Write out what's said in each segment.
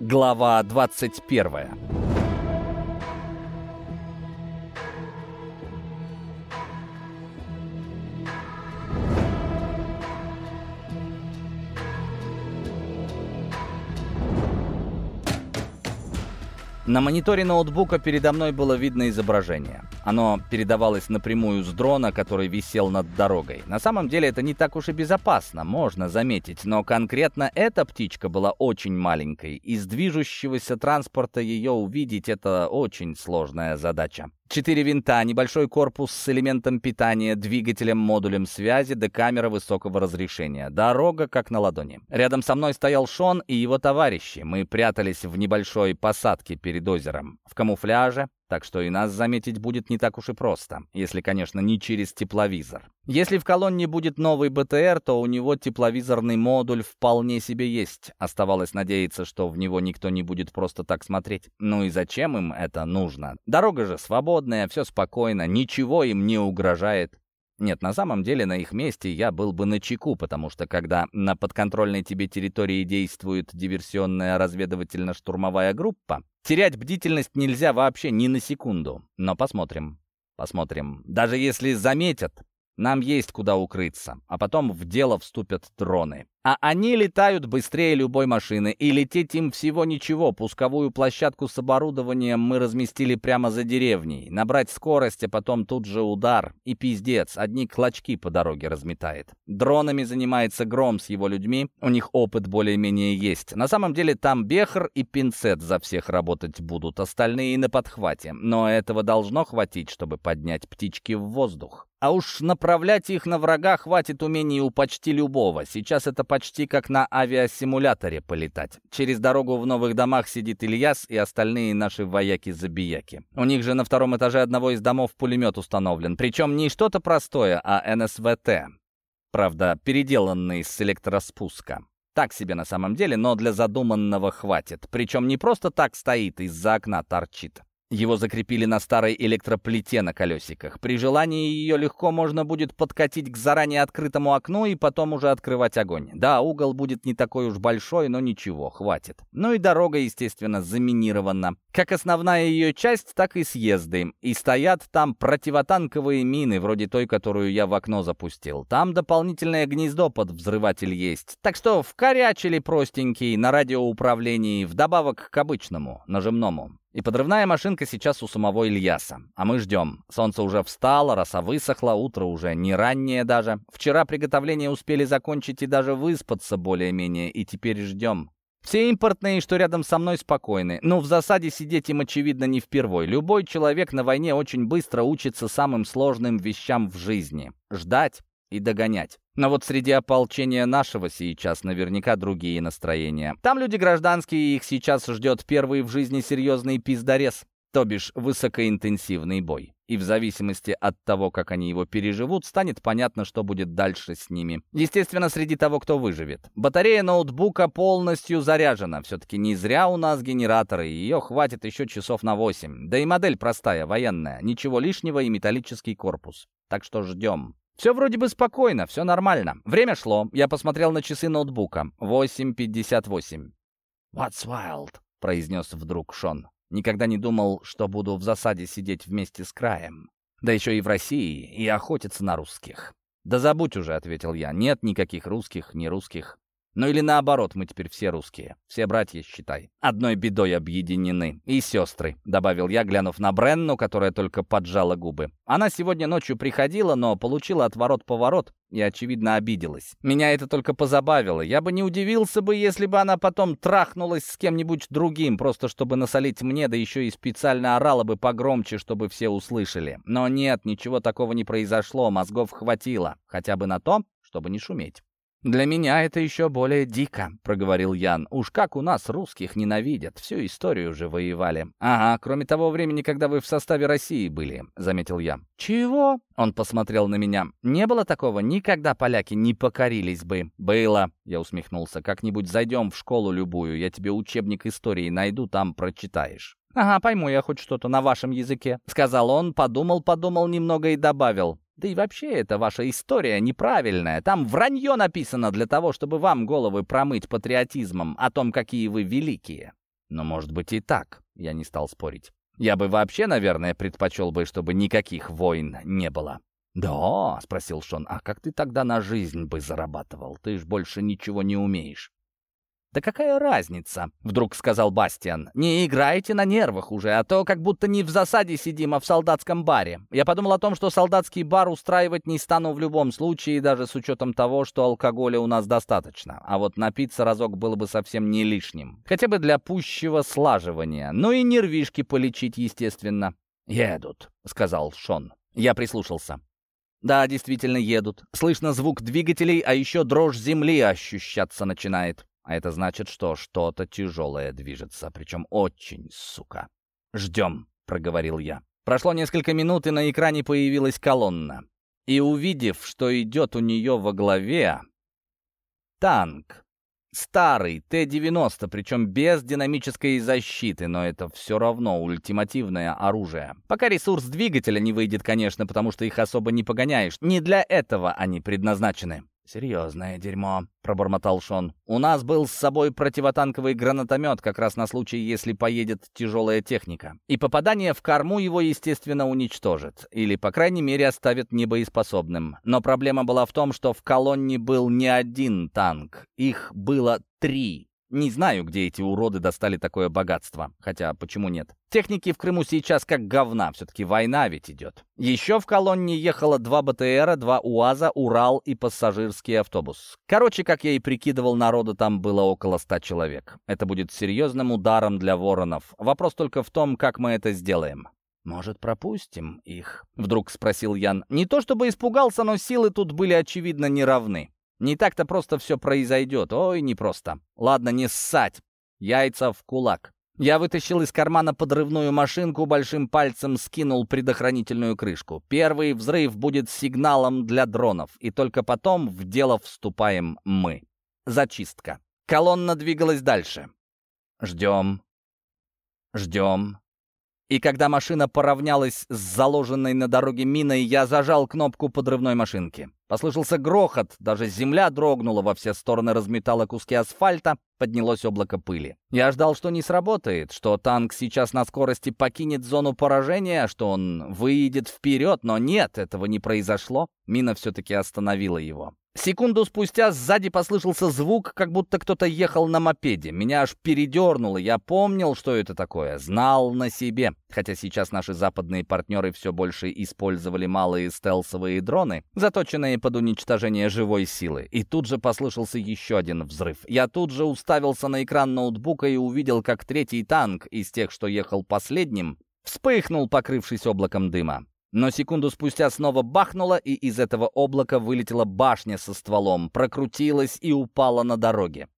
Глава 21 На мониторе ноутбука передо мной было видно изображение. Оно передавалось напрямую с дрона, который висел над дорогой. На самом деле это не так уж и безопасно, можно заметить, но конкретно эта птичка была очень маленькой. Из движущегося транспорта ее увидеть — это очень сложная задача. Четыре винта, небольшой корпус с элементом питания, двигателем, модулем связи да камера высокого разрешения. Дорога как на ладони. Рядом со мной стоял Шон и его товарищи. Мы прятались в небольшой посадке перед озером. В камуфляже, так что и нас заметить будет не так уж и просто, если, конечно, не через тепловизор. Если в колонне будет новый БТР, то у него тепловизорный модуль вполне себе есть. Оставалось надеяться, что в него никто не будет просто так смотреть. Ну и зачем им это нужно? Дорога же свободная, все спокойно, ничего им не угрожает. Нет, на самом деле на их месте я был бы на чеку, потому что когда на подконтрольной тебе территории действует диверсионная разведывательно-штурмовая группа, терять бдительность нельзя вообще ни на секунду. Но посмотрим. Посмотрим. Даже если заметят, нам есть куда укрыться, а потом в дело вступят дроны. А они летают быстрее любой машины, и лететь им всего ничего. Пусковую площадку с оборудованием мы разместили прямо за деревней. Набрать скорость, а потом тут же удар. И пиздец, одни клочки по дороге разметает. Дронами занимается Гром с его людьми, у них опыт более-менее есть. На самом деле там Бехр и Пинцет за всех работать будут, остальные на подхвате. Но этого должно хватить, чтобы поднять птички в воздух. А уж направлять их на врага хватит умений у почти любого. Сейчас это почти как на авиасимуляторе полетать. Через дорогу в новых домах сидит Ильяс и остальные наши вояки-забияки. У них же на втором этаже одного из домов пулемет установлен. Причем не что-то простое, а НСВТ. Правда, переделанный с электроспуска. Так себе на самом деле, но для задуманного хватит. Причем не просто так стоит, из-за окна торчит. Его закрепили на старой электроплите на колесиках. При желании ее легко можно будет подкатить к заранее открытому окну и потом уже открывать огонь. Да, угол будет не такой уж большой, но ничего, хватит. Ну и дорога, естественно, заминирована. Как основная ее часть, так и съезды. И стоят там противотанковые мины, вроде той, которую я в окно запустил. Там дополнительное гнездо под взрыватель есть. Так что вкорячили простенький на радиоуправлении, вдобавок к обычному, нажимному. И подрывная машинка сейчас у самого Ильяса. А мы ждем. Солнце уже встало, роса высохла, утро уже не раннее даже. Вчера приготовления успели закончить и даже выспаться более-менее, и теперь ждем. Все импортные, что рядом со мной, спокойны. Но в засаде сидеть им, очевидно, не впервой. Любой человек на войне очень быстро учится самым сложным вещам в жизни. Ждать и догонять. Но вот среди ополчения нашего сейчас наверняка другие настроения. Там люди гражданские, их сейчас ждет первый в жизни серьезный пиздорез, то бишь высокоинтенсивный бой. И в зависимости от того, как они его переживут, станет понятно, что будет дальше с ними. Естественно, среди того, кто выживет. Батарея ноутбука полностью заряжена. Все-таки не зря у нас генераторы, ее хватит еще часов на 8. Да и модель простая, военная. Ничего лишнего и металлический корпус. Так что ждем. Все вроде бы спокойно, все нормально. Время шло, я посмотрел на часы ноутбука. 8.58. «What's wild?» — произнес вдруг Шон. «Никогда не думал, что буду в засаде сидеть вместе с краем. Да еще и в России, и охотиться на русских». «Да забудь уже», — ответил я. «Нет никаких русских, не русских. Ну или наоборот, мы теперь все русские. Все братья, считай. Одной бедой объединены. И сестры, добавил я, глянув на Бренну, которая только поджала губы. Она сегодня ночью приходила, но получила отворот-поворот и, очевидно, обиделась. Меня это только позабавило. Я бы не удивился бы, если бы она потом трахнулась с кем-нибудь другим, просто чтобы насолить мне, да еще и специально орала бы погромче, чтобы все услышали. Но нет, ничего такого не произошло, мозгов хватило. Хотя бы на то, чтобы не шуметь. «Для меня это еще более дико», — проговорил Ян. «Уж как у нас русских ненавидят, всю историю уже воевали». «Ага, кроме того времени, когда вы в составе России были», — заметил я. «Чего?» — он посмотрел на меня. «Не было такого, никогда поляки не покорились бы». «Было», — я усмехнулся. «Как-нибудь зайдем в школу любую, я тебе учебник истории найду, там прочитаешь». «Ага, пойму я хоть что-то на вашем языке», — сказал он, подумал-подумал немного и добавил. Да и вообще, эта ваша история неправильная. Там вранье написано для того, чтобы вам головы промыть патриотизмом о том, какие вы великие. Но может быть и так, я не стал спорить. Я бы вообще, наверное, предпочел бы, чтобы никаких войн не было. «Да?» — спросил Шон. «А как ты тогда на жизнь бы зарабатывал? Ты ж больше ничего не умеешь». «Да какая разница?» — вдруг сказал Бастиан. «Не играйте на нервах уже, а то как будто не в засаде сидим, а в солдатском баре. Я подумал о том, что солдатский бар устраивать не стану в любом случае, даже с учетом того, что алкоголя у нас достаточно. А вот напиться разок было бы совсем не лишним. Хотя бы для пущего слаживания. Ну и нервишки полечить, естественно». «Едут», — сказал Шон. Я прислушался. Да, действительно едут. Слышно звук двигателей, а еще дрожь земли ощущаться начинает. А это значит, что что-то тяжелое движется, причем очень, сука. «Ждем», — проговорил я. Прошло несколько минут, и на экране появилась колонна. И увидев, что идет у нее во главе танк, Старый Т-90, причем без динамической защиты, но это все равно ультимативное оружие. Пока ресурс двигателя не выйдет, конечно, потому что их особо не погоняешь. Не для этого они предназначены. «Серьезное дерьмо», — пробормотал Шон. «У нас был с собой противотанковый гранатомет как раз на случай, если поедет тяжелая техника. И попадание в корму его, естественно, уничтожит. Или, по крайней мере, оставит небоеспособным. Но проблема была в том, что в колонне был не один танк. Их было три. Не знаю, где эти уроды достали такое богатство. Хотя, почему нет? Техники в Крыму сейчас как говна, все-таки война ведь идет. Еще в колонне ехало два БТРа, два УАЗа, Урал и пассажирский автобус. Короче, как я и прикидывал, народу там было около ста человек. Это будет серьезным ударом для воронов. Вопрос только в том, как мы это сделаем. «Может, пропустим их?» — вдруг спросил Ян. Не то чтобы испугался, но силы тут были, очевидно, неравны. Не так-то просто все произойдет. Ой, не просто. Ладно, не ссать. Яйца в кулак. Я вытащил из кармана подрывную машинку, большим пальцем скинул предохранительную крышку. Первый взрыв будет сигналом для дронов, и только потом в дело вступаем мы. Зачистка. Колонна двигалась дальше. Ждем. Ждем. И когда машина поравнялась с заложенной на дороге миной, я зажал кнопку подрывной машинки. Послышался грохот, даже земля дрогнула во все стороны, разметала куски асфальта, поднялось облако пыли. Я ждал, что не сработает, что танк сейчас на скорости покинет зону поражения, что он выйдет вперед, но нет, этого не произошло. Мина все-таки остановила его. Секунду спустя сзади послышался звук, как будто кто-то ехал на мопеде. Меня аж передернуло. Я помнил, что это такое. Знал на себе. Хотя сейчас наши западные партнеры все больше использовали малые стелсовые дроны, заточенные под уничтожение живой силы. И тут же послышался еще один взрыв. Я тут же уставился на экран ноутбука и увидел, как третий танк из тех, что ехал последним, вспыхнул, покрывшись облаком дыма. Но секунду спустя снова бахнуло, и из этого облака вылетела башня со стволом, прокрутилась и упала на дороге.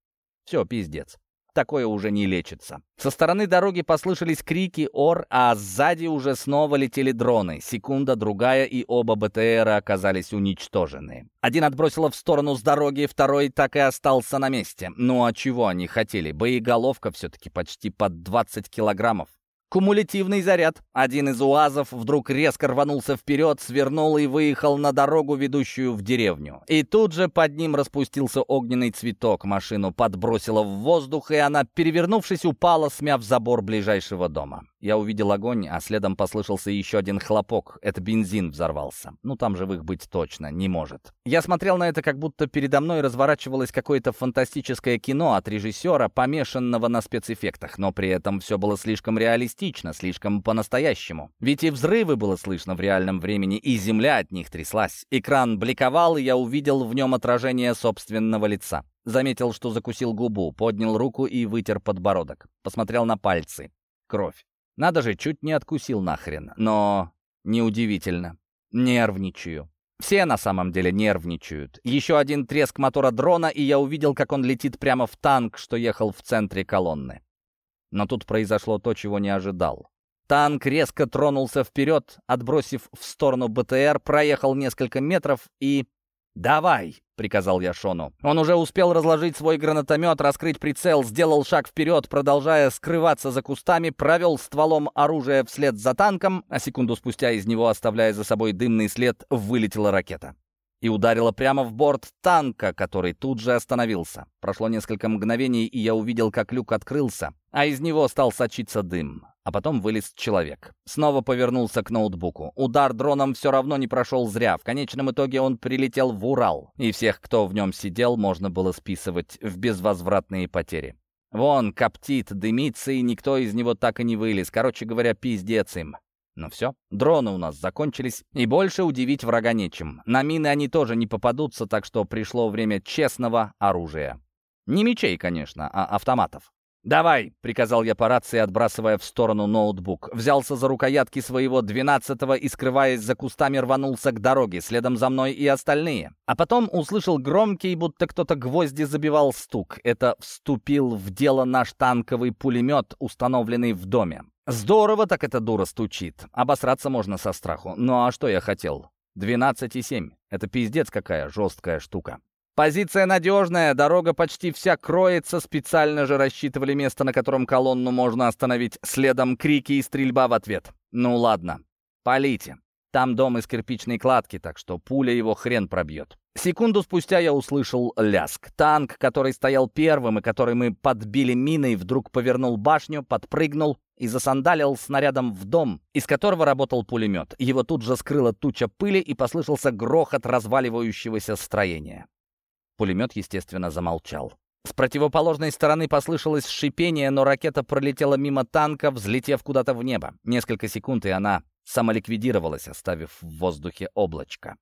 Все, пиздец. Такое уже не лечится. Со стороны дороги послышались крики «Ор», а сзади уже снова летели дроны. Секунда, другая, и оба БТРа оказались уничтожены. Один отбросило в сторону с дороги, второй так и остался на месте. Ну а чего они хотели? Боеголовка все-таки почти под 20 килограммов. Кумулятивный заряд. Один из УАЗов вдруг резко рванулся вперед, свернул и выехал на дорогу, ведущую в деревню. И тут же под ним распустился огненный цветок. Машину подбросило в воздух, и она, перевернувшись, упала, смяв забор ближайшего дома. Я увидел огонь, а следом послышался еще один хлопок. Это бензин взорвался. Ну, там живых быть точно не может. Я смотрел на это, как будто передо мной разворачивалось какое-то фантастическое кино от режиссера, помешанного на спецэффектах, но при этом все было слишком реалистично, слишком по-настоящему. Ведь и взрывы было слышно в реальном времени, и земля от них тряслась. Экран бликовал, и я увидел в нем отражение собственного лица. Заметил, что закусил губу, поднял руку и вытер подбородок. Посмотрел на пальцы. Кровь. Надо же, чуть не откусил нахрен. Но неудивительно. Нервничаю. Все на самом деле нервничают. Еще один треск мотора дрона, и я увидел, как он летит прямо в танк, что ехал в центре колонны. Но тут произошло то, чего не ожидал. Танк резко тронулся вперед, отбросив в сторону БТР, проехал несколько метров и... «Давай!» приказал я Шону. Он уже успел разложить свой гранатомет, раскрыть прицел, сделал шаг вперед, продолжая скрываться за кустами, провел стволом оружия вслед за танком, а секунду спустя из него, оставляя за собой дымный след, вылетела ракета. и ударила прямо в борт танка, который тут же остановился. Прошло несколько мгновений, и я увидел, как люк открылся, а из него стал сочиться дым. А потом вылез человек. Снова повернулся к ноутбуку. Удар дроном все равно не прошел зря. В конечном итоге он прилетел в Урал. И всех, кто в нем сидел, можно было списывать в безвозвратные потери. Вон, коптит, дымится, и никто из него так и не вылез. Короче говоря, пиздец им. Ну все, дроны у нас закончились, и больше удивить врага нечем. На мины они тоже не попадутся, так что пришло время честного оружия. Не мечей, конечно, а автоматов. «Давай!» — приказал я по рации, отбрасывая в сторону ноутбук. Взялся за рукоятки своего двенадцатого и, скрываясь за кустами, рванулся к дороге, следом за мной и остальные. А потом услышал громкий, будто кто-то гвозди забивал стук. Это вступил в дело наш танковый пулемет, установленный в доме. Здорово так эта дура стучит. Обосраться можно со страху. Ну а что я хотел? 12,7. Это пиздец какая жесткая штука. Позиция надежная, дорога почти вся кроется, специально же рассчитывали место, на котором колонну можно остановить, следом крики и стрельба в ответ. Ну ладно, полите. Там дом из кирпичной кладки, так что пуля его хрен пробьет. Секунду спустя я услышал ляск. Танк, который стоял первым и который мы подбили миной, вдруг повернул башню, подпрыгнул и засандалил снарядом в дом, из которого работал пулемет. Его тут же скрыла туча пыли и послышался грохот разваливающегося строения. Пулемет, естественно, замолчал. С противоположной стороны послышалось шипение, но ракета пролетела мимо танка, взлетев куда-то в небо. Несколько секунд, и она самоликвидировалась, оставив в воздухе облачко.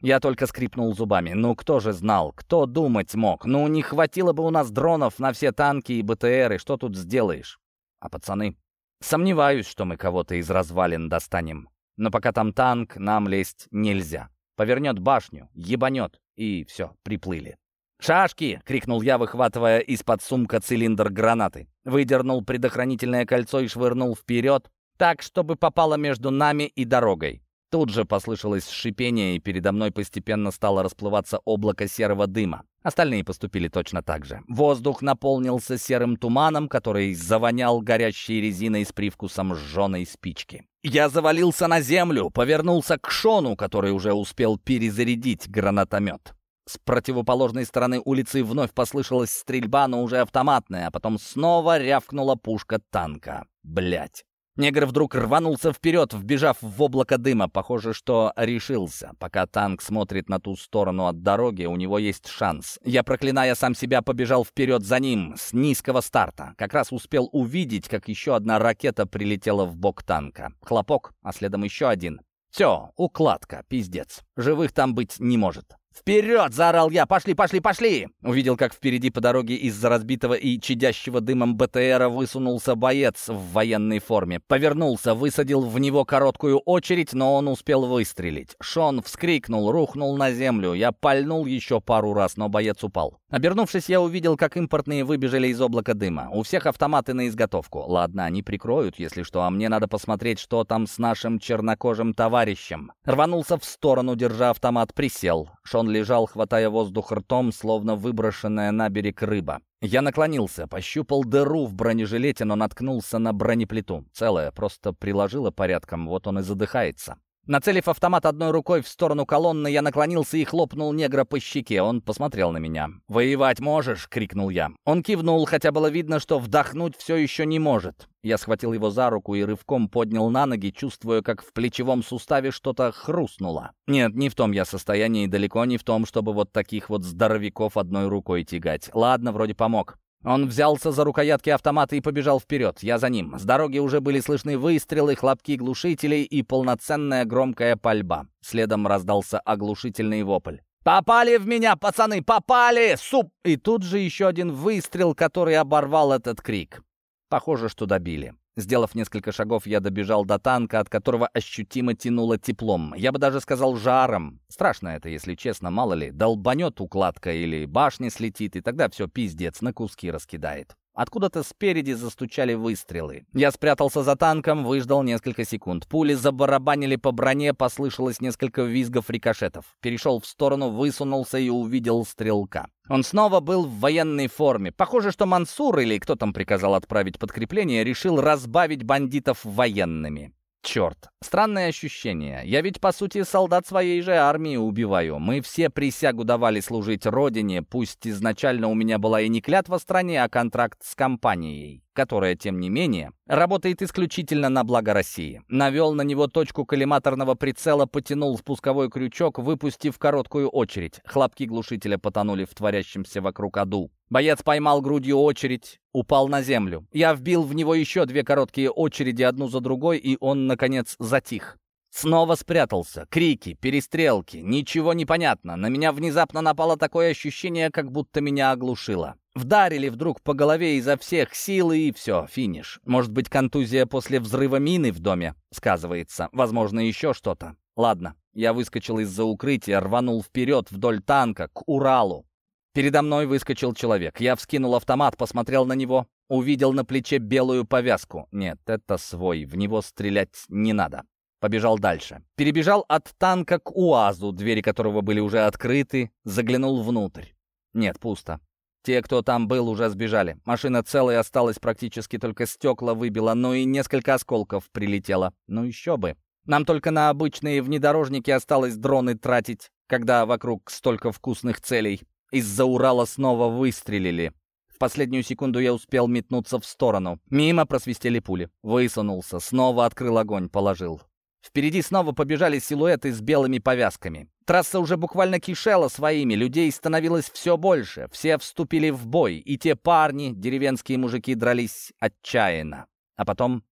Я только скрипнул зубами. Ну, кто же знал? Кто думать мог? Ну, не хватило бы у нас дронов на все танки и БТРы. Что тут сделаешь? А пацаны? Сомневаюсь, что мы кого-то из развалин достанем. Но пока там танк, нам лезть нельзя. Повернет башню, ебанет, и все, приплыли. «Шашки!» — крикнул я, выхватывая из-под сумка цилиндр гранаты. Выдернул предохранительное кольцо и швырнул вперед, так, чтобы попало между нами и дорогой. Тут же послышалось шипение, и передо мной постепенно стало расплываться облако серого дыма. Остальные поступили точно так же. Воздух наполнился серым туманом, который завонял горящей резиной с привкусом сжженной спички. Я завалился на землю, повернулся к Шону, который уже успел перезарядить гранатомет. С противоположной стороны улицы вновь послышалась стрельба, но уже автоматная, а потом снова рявкнула пушка танка. Блять. Негр вдруг рванулся вперед, вбежав в облако дыма. Похоже, что решился. Пока танк смотрит на ту сторону от дороги, у него есть шанс. Я, проклиная сам себя, побежал вперед за ним с низкого старта. Как раз успел увидеть, как еще одна ракета прилетела в бок танка. Хлопок, а следом еще один. Все, укладка, пиздец. Живых там быть не может. «Вперед!» — заорал я. «Пошли, пошли, пошли!» Увидел, как впереди по дороге из-за разбитого и чадящего дымом БТРа высунулся боец в военной форме. Повернулся, высадил в него короткую очередь, но он успел выстрелить. Шон вскрикнул, рухнул на землю. Я пальнул еще пару раз, но боец упал. Обернувшись, я увидел, как импортные выбежали из облака дыма. У всех автоматы на изготовку. Ладно, они прикроют, если что, а мне надо посмотреть, что там с нашим чернокожим товарищем. Рванулся в сторону, держа автомат, присел. Шон он лежал, хватая воздух ртом, словно выброшенная на берег рыба. Я наклонился, пощупал дыру в бронежилете, но наткнулся на бронеплиту. Целая, просто приложила порядком, вот он и задыхается. Нацелив автомат одной рукой в сторону колонны, я наклонился и хлопнул негра по щеке. Он посмотрел на меня. «Воевать можешь?» — крикнул я. Он кивнул, хотя было видно, что вдохнуть все еще не может. Я схватил его за руку и рывком поднял на ноги, чувствуя, как в плечевом суставе что-то хрустнуло. Нет, не в том я состоянии, далеко не в том, чтобы вот таких вот здоровяков одной рукой тягать. Ладно, вроде помог. Он взялся за рукоятки автомата и побежал вперед. Я за ним. С дороги уже были слышны выстрелы, хлопки глушителей и полноценная громкая пальба. Следом раздался оглушительный вопль. «Попали в меня, пацаны, попали! Суп!» И тут же еще один выстрел, который оборвал этот крик. Похоже, что добили. Сделав несколько шагов, я добежал до танка, от которого ощутимо тянуло теплом. Я бы даже сказал жаром. Страшно это, если честно, мало ли. Долбанет укладка или башня слетит, и тогда все пиздец на куски раскидает. Откуда-то спереди застучали выстрелы. Я спрятался за танком, выждал несколько секунд. Пули забарабанили по броне, послышалось несколько визгов рикошетов. Перешел в сторону, высунулся и увидел стрелка. Он снова был в военной форме. Похоже, что Мансур, или кто там приказал отправить подкрепление, решил разбавить бандитов военными. Черт, странное ощущение. Я ведь, по сути, солдат своей же армии убиваю. Мы все присягу давали служить родине, пусть изначально у меня была и не клятва стране, а контракт с компанией, которая, тем не менее, работает исключительно на благо России. Навел на него точку коллиматорного прицела, потянул спусковой крючок, выпустив короткую очередь. Хлопки глушителя потонули в творящемся вокруг аду. Боец поймал грудью очередь, упал на землю. Я вбил в него еще две короткие очереди, одну за другой, и он, наконец, затих. Снова спрятался. Крики, перестрелки. Ничего не понятно. На меня внезапно напало такое ощущение, как будто меня оглушило. Вдарили вдруг по голове изо всех сил, и все, финиш. Может быть, контузия после взрыва мины в доме сказывается. Возможно, еще что-то. Ладно, я выскочил из-за укрытия, рванул вперед вдоль танка, к Уралу. Передо мной выскочил человек. Я вскинул автомат, посмотрел на него, увидел на плече белую повязку. Нет, это свой, в него стрелять не надо. Побежал дальше. Перебежал от танка к УАЗу, двери которого были уже открыты, заглянул внутрь. Нет, пусто. Те, кто там был, уже сбежали. Машина целая осталась, практически только стекла выбила, но и несколько осколков прилетело. Ну еще бы. Нам только на обычные внедорожники осталось дроны тратить, когда вокруг столько вкусных целей. Из-за Урала снова выстрелили. В последнюю секунду я успел метнуться в сторону. Мимо просвистели пули. Высунулся, снова открыл огонь, положил. Впереди снова побежали силуэты с белыми повязками. Трасса уже буквально кишела своими, людей становилось все больше. Все вступили в бой, и те парни, деревенские мужики, дрались отчаянно. А потом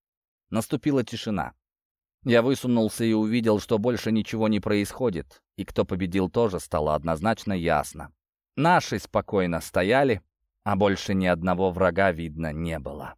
наступила тишина. Я высунулся и увидел, что больше ничего не происходит, и кто победил тоже стало однозначно ясно. Наши спокойно стояли, а больше ни одного врага видно не было.